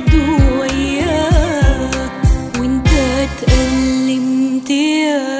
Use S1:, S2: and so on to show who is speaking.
S1: قاعد وانت تألمت ياك